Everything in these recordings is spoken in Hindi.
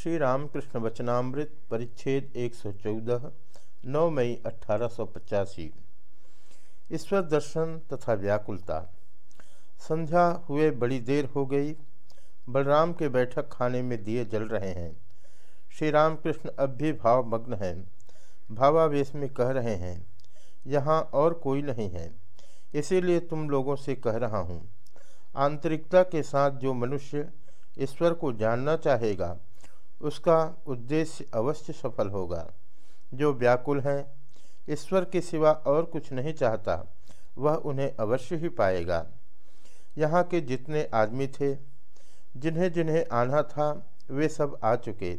श्री रामकृष्ण वचनामृत परिच्छेद 114 9 मई अठारह ईश्वर दर्शन तथा व्याकुलता। संध्या हुए बड़ी देर हो गई। बलराम के बैठक खाने में दिए जल रहे हैं। श्री रामकृष्ण अब भी भावमग्न हैं। भावावेश में कह रहे हैं, यहाँ और कोई नहीं है। इसीलिए तुम लोगों से कह रहा हूँ। आंतरिकता के साथ जो मनुष्य ईश्वर को जानना चाहेगा उसका उद्देश्य अवश्य सफल होगा। जो व्याकुल हैं, ईश्वर के सिवा और कुछ नहीं चाहता, वह उन्हें अवश्य ही पाएगा। यहाँ के जितने आदमी थे जिन्हें जिन्हें आना था, वे सब आ चुके।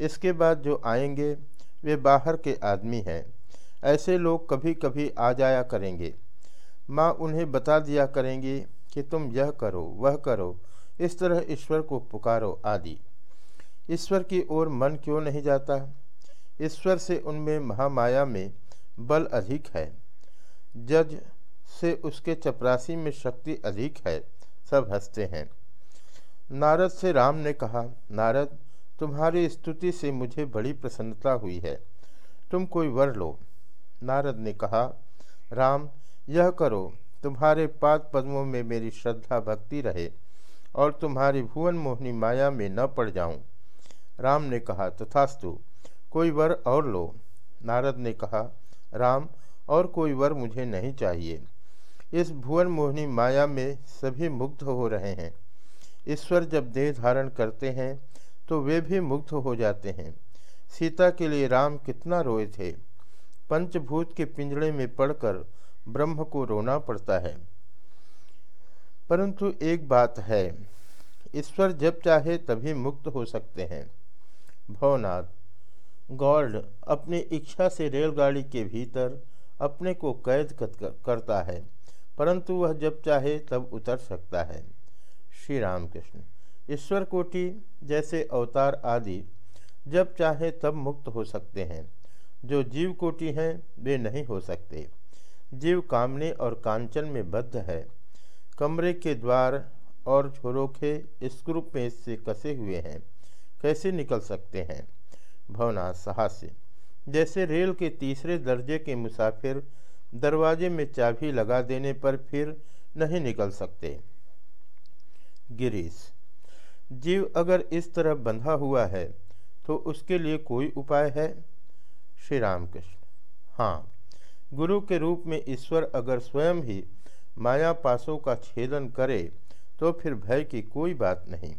इसके बाद जो आएँगे, वे बाहर के आदमी हैं। ऐसे लोग कभी कभी आ जाया करेंगे। माँ उन्हें बता दिया करेंगी कि तुम यह करो, वह करो, इस तरह ईश्वर को पुकारो आदि। ईश्वर की ओर मन क्यों नहीं जाता? ईश्वर से उनमें महामाया में बल अधिक है। जज से उसके चपरासी में शक्ति अधिक है। सब हँसते हैं। नारद से राम ने कहा, नारद, तुम्हारी स्तुति से मुझे बड़ी प्रसन्नता हुई है। तुम कोई वर लो। नारद ने कहा, राम, यह करो, तुम्हारे पाद पद्मों में मेरी श्रद्धा भक्ति रहे और तुम्हारी भुवन मोहनी माया में न पड़ जाऊँ। राम ने कहा, तथास्तु, कोई वर और लो। नारद ने कहा, राम, और कोई वर मुझे नहीं चाहिए। इस भुवन मोहिनी माया में सभी मुग्ध हो रहे हैं। ईश्वर जब देह धारण करते हैं तो वे भी मुग्ध हो जाते हैं। सीता के लिए राम कितना रोए थे। पंचभूत के पिंजड़े में पड़कर ब्रह्म को रोना पड़ता है। परंतु एक बात है, ईश्वर जब चाहे तभी मुक्त हो सकते हैं। भवनाथ गॉर्ड अपनी इच्छा से रेलगाड़ी के भीतर अपने को कैद करता है, परंतु वह जब चाहे तब उतर सकता है। श्री रामकृष्ण, ईश्वर कोटि जैसे अवतार आदि जब चाहे तब मुक्त हो सकते हैं। जो जीव कोटि हैं, वे नहीं हो सकते। जीव कामने और कांचन में बद्ध है। कमरे के द्वार और झोरोखे स्क्रू पेज से कसे हुए हैं। कैसे निकल सकते हैं? भवना साहस्य। जैसे रेल के तीसरे दर्जे के मुसाफिर दरवाजे में चाबी लगा देने पर फिर नहीं निकल सकते। गिरीश, जीव अगर इस तरह बंधा हुआ है तो उसके लिए कोई उपाय है? श्री रामकृष्ण हाँ गुरु के रूप में ईश्वर अगर स्वयं ही माया पासों का छेदन करे तो फिर भय की कोई बात नहीं।